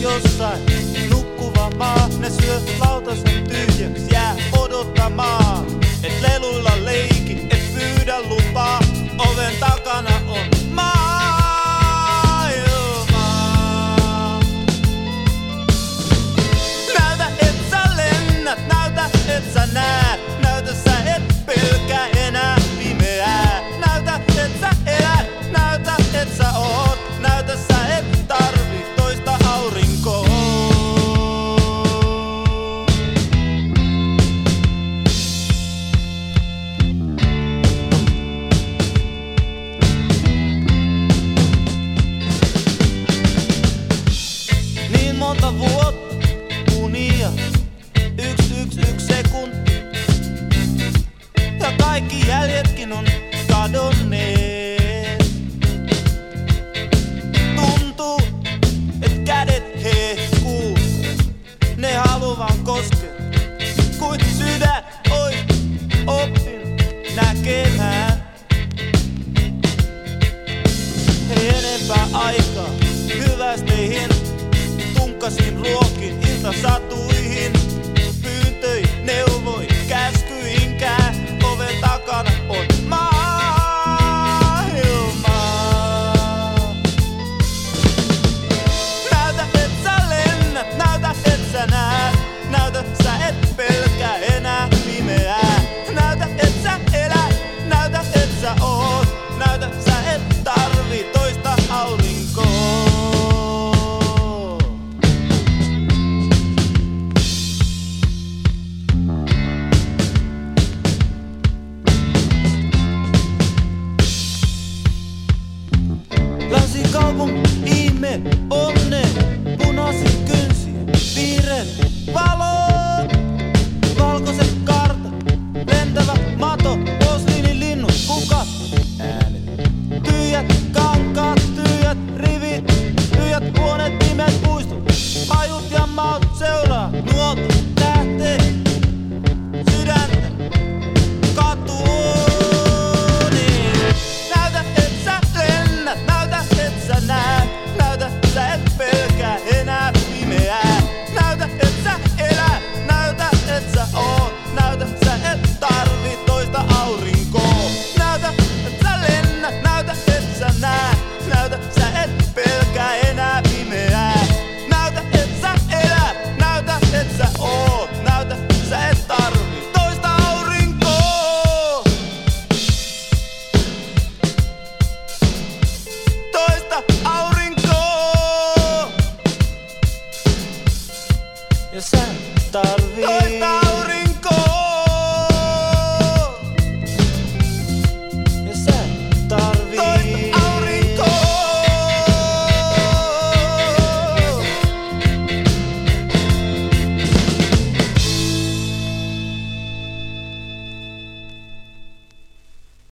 jossain nukkuva maa. Ne syö lautasen tyhjäksi, jää odottamaan, et leluilla leikki. tekemään. Ei enempää aikaa hyvästeihin, tunkasin ruokin ilta satu.